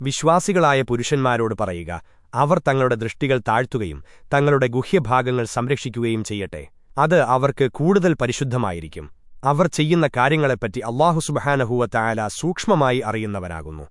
വിശ്വാസികളായ പുരുഷന്മാരോട് പറയുക അവർ തങ്ങളുടെ ദൃഷ്ടികൾ താഴ്ത്തുകയും തങ്ങളുടെ ഗുഹ്യഭാഗങ്ങൾ സംരക്ഷിക്കുകയും ചെയ്യട്ടെ. അത് അവർക്ക് കൂടുതൽ പരിശുദ്ധമായിരിക്കും. അവർ ചെയ്യുന്ന കാര്യങ്ങളെപ്പറ്റി അള്ളാഹു സുബഹാനഹുവ സൂക്ഷ്മമായി അറിയുന്നവനാകുന്നു